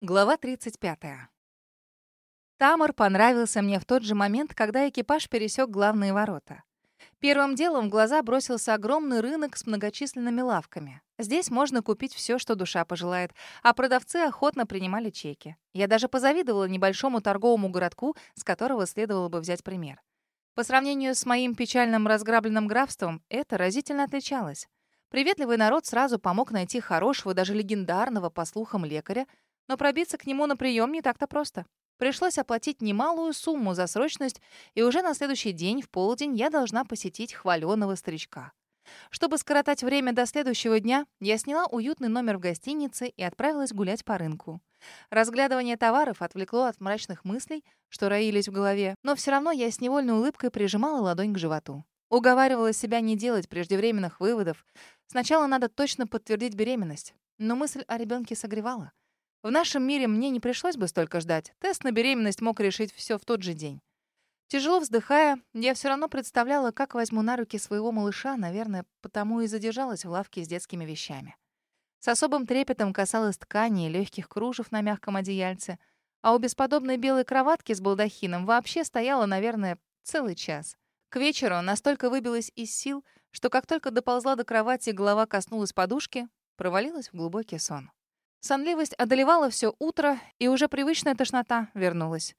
Глава 35. Тамар понравился мне в тот же момент, когда экипаж пересек главные ворота. Первым делом в глаза бросился огромный рынок с многочисленными лавками. Здесь можно купить все, что душа пожелает, а продавцы охотно принимали чеки. Я даже позавидовала небольшому торговому городку, с которого следовало бы взять пример. По сравнению с моим печальным разграбленным графством, это разительно отличалось. Приветливый народ сразу помог найти хорошего, даже легендарного, по слухам, лекаря, но пробиться к нему на прием не так-то просто. Пришлось оплатить немалую сумму за срочность, и уже на следующий день, в полдень, я должна посетить хваленого старичка. Чтобы скоротать время до следующего дня, я сняла уютный номер в гостинице и отправилась гулять по рынку. Разглядывание товаров отвлекло от мрачных мыслей, что роились в голове, но все равно я с невольной улыбкой прижимала ладонь к животу. Уговаривала себя не делать преждевременных выводов. Сначала надо точно подтвердить беременность. Но мысль о ребенке согревала. В нашем мире мне не пришлось бы столько ждать. Тест на беременность мог решить все в тот же день. Тяжело вздыхая, я все равно представляла, как возьму на руки своего малыша, наверное, потому и задержалась в лавке с детскими вещами. С особым трепетом касалась ткани и легких кружев на мягком одеяльце, а у бесподобной белой кроватки с балдахином вообще стояла, наверное, целый час. К вечеру настолько выбилась из сил, что как только доползла до кровати, голова коснулась подушки, провалилась в глубокий сон. Сонливость одолевала все утро, и уже привычная тошнота вернулась.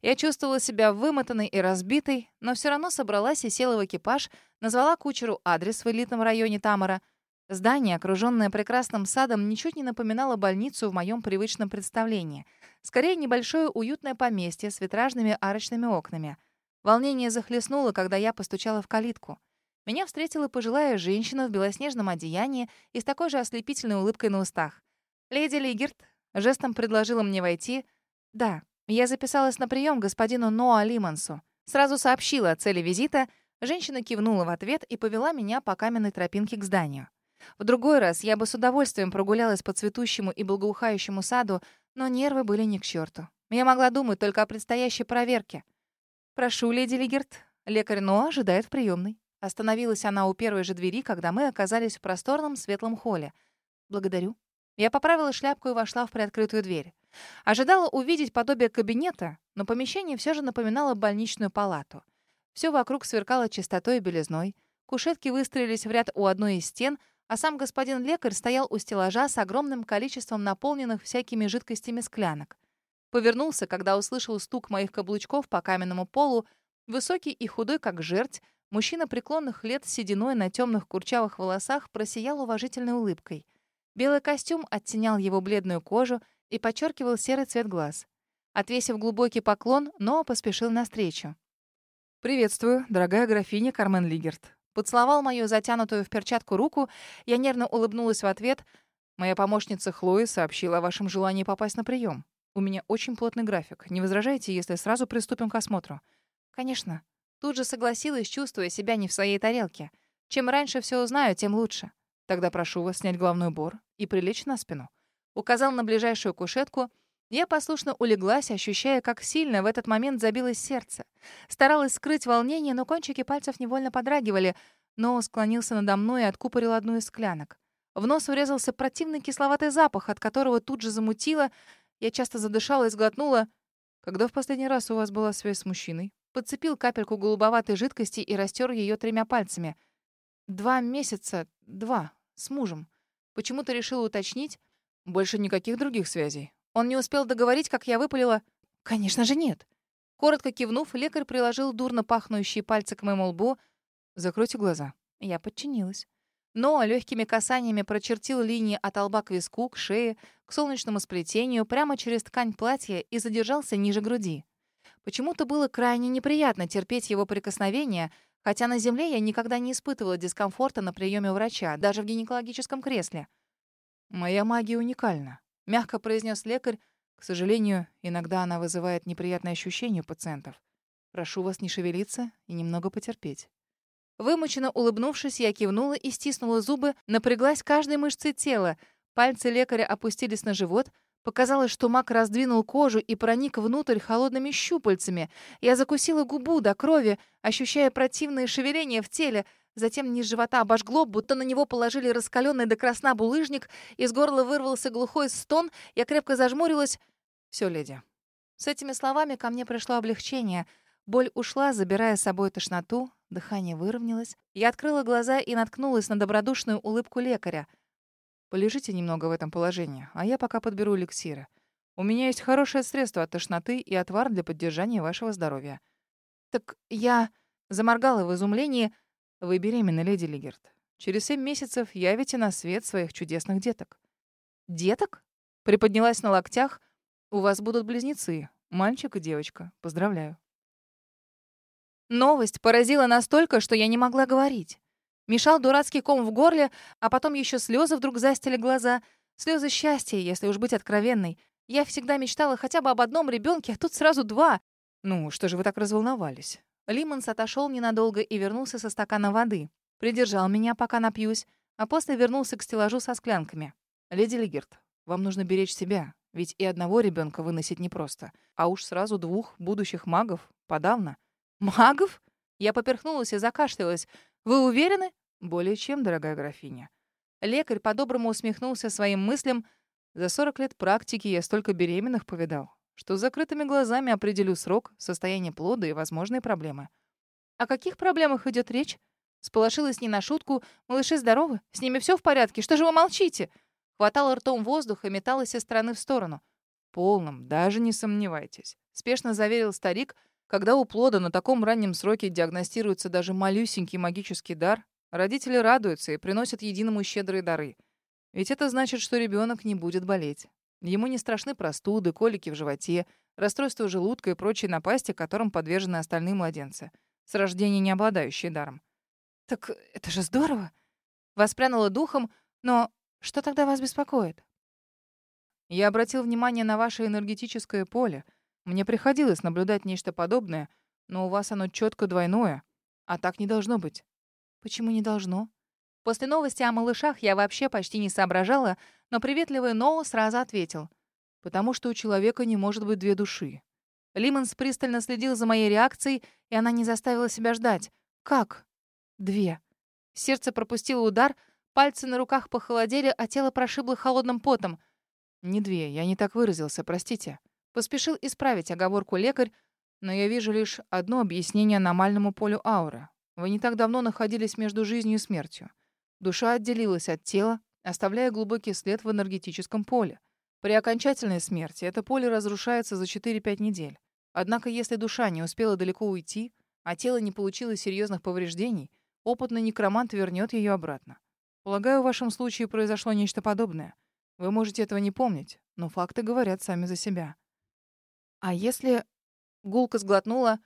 Я чувствовала себя вымотанной и разбитой, но все равно собралась и села в экипаж, назвала кучеру адрес в элитном районе Тамара. Здание, окруженное прекрасным садом, ничуть не напоминало больницу в моем привычном представлении. Скорее, небольшое уютное поместье с витражными арочными окнами. Волнение захлестнуло, когда я постучала в калитку. Меня встретила пожилая женщина в белоснежном одеянии и с такой же ослепительной улыбкой на устах. «Леди Лигерт», — жестом предложила мне войти. «Да, я записалась на прием господину Ноа Лимансу. Сразу сообщила о цели визита. Женщина кивнула в ответ и повела меня по каменной тропинке к зданию. В другой раз я бы с удовольствием прогулялась по цветущему и благоухающему саду, но нервы были не к черту. Я могла думать только о предстоящей проверке. «Прошу, леди Лигерт, лекарь Ноа ожидает в приемной». Остановилась она у первой же двери, когда мы оказались в просторном светлом холле. «Благодарю», я поправила шляпку и вошла в приоткрытую дверь. Ожидала увидеть подобие кабинета, но помещение все же напоминало больничную палату. Все вокруг сверкало чистотой и белизной. Кушетки выстроились в ряд у одной из стен, а сам господин лекарь стоял у стеллажа с огромным количеством наполненных всякими жидкостями склянок. Повернулся, когда услышал стук моих каблучков по каменному полу. Высокий и худой, как жерть, мужчина преклонных лет с сединой на темных курчавых волосах просиял уважительной улыбкой — Белый костюм оттенял его бледную кожу и подчеркивал серый цвет глаз. Отвесив глубокий поклон, Ноа поспешил навстречу. «Приветствую, дорогая графиня Кармен Лигерт». Поцеловал мою затянутую в перчатку руку, я нервно улыбнулась в ответ. Моя помощница Хлоя сообщила о вашем желании попасть на прием. У меня очень плотный график. Не возражаете, если сразу приступим к осмотру? Конечно. Тут же согласилась, чувствуя себя не в своей тарелке. Чем раньше все узнаю, тем лучше. Тогда прошу вас снять головной убор и прилечь на спину. Указал на ближайшую кушетку. Я послушно улеглась, ощущая, как сильно в этот момент забилось сердце. Старалась скрыть волнение, но кончики пальцев невольно подрагивали, но склонился надо мной и откупорил одну из склянок. В нос урезался противный кисловатый запах, от которого тут же замутило. Я часто задышала и сглотнула. «Когда в последний раз у вас была связь с мужчиной?» Подцепил капельку голубоватой жидкости и растер ее тремя пальцами. «Два месяца. Два с мужем. Почему-то решила уточнить. Больше никаких других связей. Он не успел договорить, как я выпалила. Конечно же, нет. Коротко кивнув, лекарь приложил дурно пахнущие пальцы к моему лбу. «Закройте глаза». Я подчинилась. Но легкими касаниями прочертил линии от лба к виску, к шее, к солнечному сплетению, прямо через ткань платья и задержался ниже груди. Почему-то было крайне неприятно терпеть его прикосновения, Хотя на Земле я никогда не испытывала дискомфорта на приеме у врача, даже в гинекологическом кресле. «Моя магия уникальна», — мягко произнес лекарь. «К сожалению, иногда она вызывает неприятные ощущения у пациентов. Прошу вас не шевелиться и немного потерпеть». Вымученно улыбнувшись, я кивнула и стиснула зубы, напряглась каждой мышцей тела. Пальцы лекаря опустились на живот — Показалось, что маг раздвинул кожу и проник внутрь холодными щупальцами. Я закусила губу до крови, ощущая противные шевеления в теле. Затем низ живота обожгло, будто на него положили раскаленный до красна булыжник, из горла вырвался глухой стон, я крепко зажмурилась. Все, леди». С этими словами ко мне пришло облегчение. Боль ушла, забирая с собой тошноту, дыхание выровнялось. Я открыла глаза и наткнулась на добродушную улыбку лекаря. «Полежите немного в этом положении, а я пока подберу эликсиры. У меня есть хорошее средство от тошноты и отвар для поддержания вашего здоровья». «Так я...» — заморгала в изумлении — вы беременны, леди Лигерт. Через семь месяцев явите на свет своих чудесных деток. Деток? Приподнялась на локтях. У вас будут близнецы, мальчик и девочка. Поздравляю. Новость поразила настолько, что я не могла говорить. Мешал дурацкий ком в горле, а потом еще слезы вдруг застили глаза. Слезы счастья, если уж быть откровенной. Я всегда мечтала хотя бы об одном ребенке, а тут сразу два. Ну, что же вы так разволновались? Лимонс отошел ненадолго и вернулся со стакана воды. Придержал меня, пока напьюсь, а после вернулся к стеллажу со склянками. «Леди Лигерт, вам нужно беречь себя, ведь и одного ребенка выносить непросто. А уж сразу двух будущих магов подавно». «Магов?» Я поперхнулась и закашлялась. «Вы уверены?» «Более чем, дорогая графиня». Лекарь по-доброму усмехнулся своим мыслям. «За сорок лет практики я столько беременных повидал что с закрытыми глазами определю срок, состояние плода и возможные проблемы. О каких проблемах идет речь? Сполошилась не на шутку. Малыши здоровы? С ними все в порядке? Что же вы молчите? Хватала ртом воздух и металась из стороны в сторону. Полном, даже не сомневайтесь. Спешно заверил старик, когда у плода на таком раннем сроке диагностируется даже малюсенький магический дар, родители радуются и приносят единому щедрые дары. Ведь это значит, что ребенок не будет болеть. Ему не страшны простуды, колики в животе, расстройство желудка и прочие напасти, которым подвержены остальные младенцы, с рождения не обладающие даром. «Так это же здорово!» Воспрянула духом, но что тогда вас беспокоит? Я обратил внимание на ваше энергетическое поле. Мне приходилось наблюдать нечто подобное, но у вас оно четко двойное. А так не должно быть. Почему не должно? После новости о малышах я вообще почти не соображала, но приветливый Ноу сразу ответил. «Потому что у человека не может быть две души». Лимонс пристально следил за моей реакцией, и она не заставила себя ждать. «Как?» «Две». Сердце пропустило удар, пальцы на руках похолодели, а тело прошибло холодным потом. «Не две, я не так выразился, простите». Поспешил исправить оговорку лекарь, но я вижу лишь одно объяснение аномальному полю ауры. Вы не так давно находились между жизнью и смертью. Душа отделилась от тела, оставляя глубокий след в энергетическом поле. При окончательной смерти это поле разрушается за 4-5 недель. Однако если душа не успела далеко уйти, а тело не получило серьезных повреждений, опытный некромант вернет ее обратно. Полагаю, в вашем случае произошло нечто подобное. Вы можете этого не помнить, но факты говорят сами за себя. А если... Гулка сглотнула.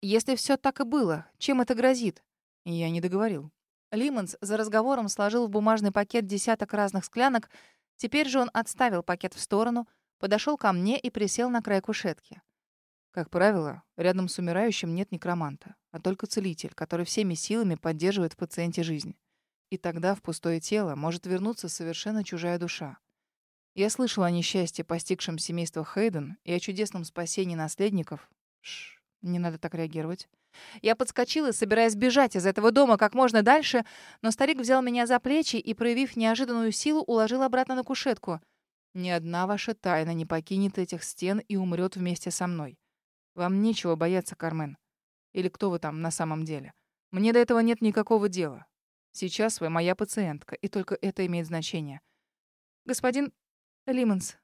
Если все так и было, чем это грозит? Я не договорил. Лимонс за разговором сложил в бумажный пакет десяток разных склянок. Теперь же он отставил пакет в сторону, подошел ко мне и присел на край кушетки. Как правило, рядом с умирающим нет некроманта, а только целитель, который всеми силами поддерживает в пациенте жизнь. И тогда в пустое тело может вернуться совершенно чужая душа. Я слышал о несчастье, постигшем семейство Хейден, и о чудесном спасении наследников. Шш, не надо так реагировать. Я подскочила, собираясь бежать из этого дома как можно дальше, но старик взял меня за плечи и, проявив неожиданную силу, уложил обратно на кушетку. «Ни одна ваша тайна не покинет этих стен и умрет вместе со мной. Вам нечего бояться, Кармен. Или кто вы там на самом деле. Мне до этого нет никакого дела. Сейчас вы моя пациентка, и только это имеет значение. Господин Лимонс,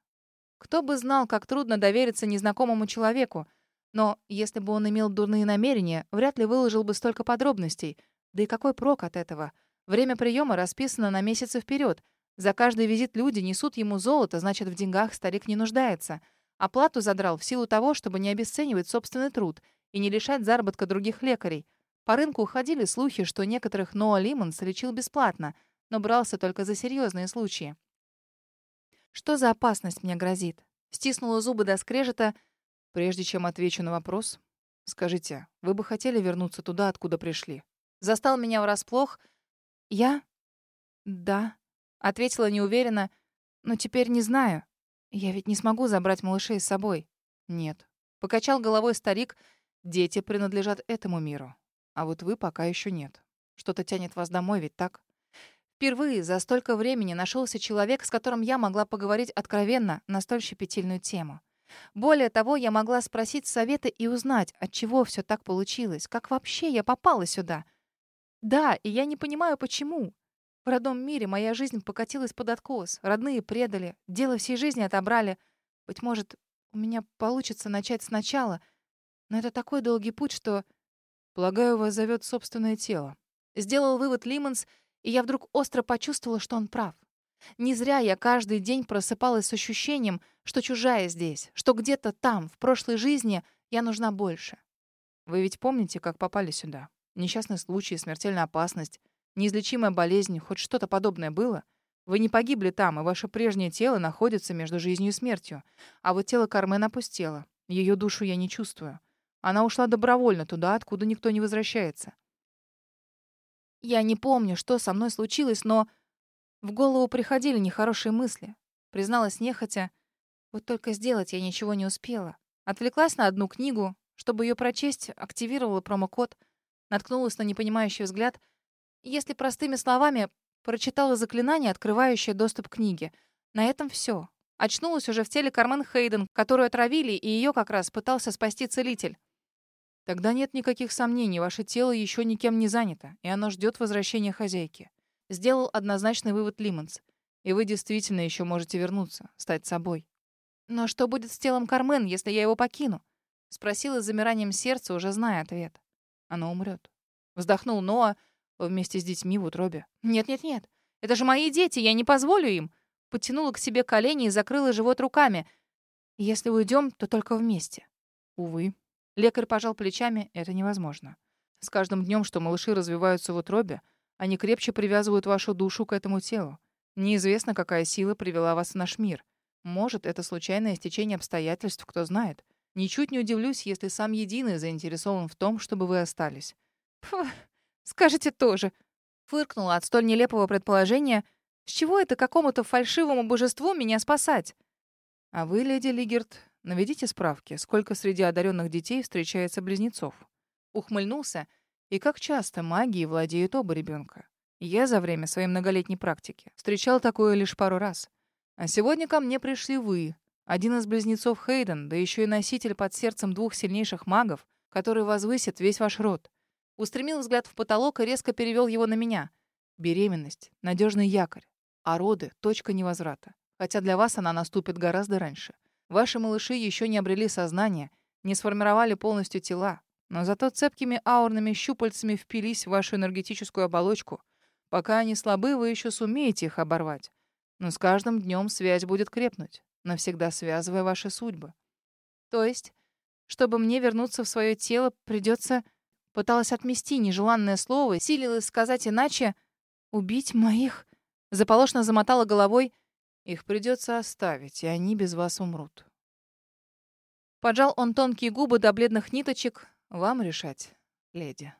кто бы знал, как трудно довериться незнакомому человеку, но если бы он имел дурные намерения, вряд ли выложил бы столько подробностей. Да и какой прок от этого? Время приема расписано на месяцы вперед. За каждый визит люди несут ему золото, значит, в деньгах старик не нуждается. Оплату задрал в силу того, чтобы не обесценивать собственный труд и не лишать заработка других лекарей. По рынку уходили слухи, что некоторых Ноа Лимонс лечил бесплатно, но брался только за серьезные случаи. Что за опасность мне грозит? Стиснула зубы до скрежета — Прежде чем отвечу на вопрос, скажите, вы бы хотели вернуться туда, откуда пришли? Застал меня врасплох. Я? Да, ответила неуверенно, но теперь не знаю. Я ведь не смогу забрать малышей с собой. Нет. Покачал головой старик. Дети принадлежат этому миру. А вот вы пока еще нет. Что-то тянет вас домой, ведь так? Впервые за столько времени нашелся человек, с которым я могла поговорить откровенно на столь щепетильную тему. Более того, я могла спросить совета и узнать, от чего все так получилось, как вообще я попала сюда. Да, и я не понимаю, почему. В родном мире моя жизнь покатилась под откос, родные предали, дело всей жизни отобрали. Быть может, у меня получится начать сначала, но это такой долгий путь, что... Полагаю, вас зовет собственное тело. Сделал вывод Лимонс, и я вдруг остро почувствовала, что он прав. Не зря я каждый день просыпалась с ощущением, что чужая здесь, что где-то там, в прошлой жизни, я нужна больше. Вы ведь помните, как попали сюда? Несчастный случай, смертельная опасность, неизлечимая болезнь, хоть что-то подобное было? Вы не погибли там, и ваше прежнее тело находится между жизнью и смертью. А вот тело Кармен опустело. Ее душу я не чувствую. Она ушла добровольно туда, откуда никто не возвращается. Я не помню, что со мной случилось, но в голову приходили нехорошие мысли. Призналась нехотя. Вот только сделать я ничего не успела. Отвлеклась на одну книгу. Чтобы ее прочесть, активировала промокод. Наткнулась на непонимающий взгляд. Если простыми словами, прочитала заклинание, открывающее доступ к книге. На этом все. Очнулась уже в теле Кармен Хейден, которую отравили, и ее как раз пытался спасти целитель. Тогда нет никаких сомнений, ваше тело еще никем не занято, и оно ждет возвращения хозяйки. Сделал однозначный вывод Лимонс. И вы действительно еще можете вернуться, стать собой. Но что будет с телом Кармен, если я его покину? Спросила с замиранием сердца, уже зная ответ. Оно умрет. Вздохнул Ноа вместе с детьми в утробе. Нет-нет-нет. Это же мои дети, я не позволю им. Подтянула к себе колени и закрыла живот руками. Если уйдем, то только вместе. Увы. Лекарь пожал плечами, это невозможно. С каждым днем, что малыши развиваются в утробе, они крепче привязывают вашу душу к этому телу. Неизвестно, какая сила привела вас в наш мир. Может, это случайное стечение обстоятельств, кто знает. Ничуть не удивлюсь, если сам Единый заинтересован в том, чтобы вы остались. Фу, скажете тоже. Фыркнула от столь нелепого предположения. С чего это какому-то фальшивому божеству меня спасать? А вы, леди Лигерт, наведите справки, сколько среди одаренных детей встречается близнецов. Ухмыльнулся и как часто магией владеют оба ребенка? Я за время своей многолетней практики встречал такое лишь пару раз. А сегодня ко мне пришли вы, один из близнецов Хейден, да еще и носитель под сердцем двух сильнейших магов, который возвысит весь ваш род. Устремил взгляд в потолок и резко перевел его на меня. Беременность — надежный якорь, а роды — точка невозврата. Хотя для вас она наступит гораздо раньше. Ваши малыши еще не обрели сознание, не сформировали полностью тела, но зато цепкими аурными щупальцами впились в вашу энергетическую оболочку. Пока они слабы, вы еще сумеете их оборвать. Но с каждым днем связь будет крепнуть, навсегда связывая ваши судьбы. То есть, чтобы мне вернуться в свое тело, придется... Пыталась отмести нежеланное слово, силилась сказать иначе. «Убить моих...» Заполошно замотала головой. «Их придется оставить, и они без вас умрут». Поджал он тонкие губы до бледных ниточек, вам решать, леди.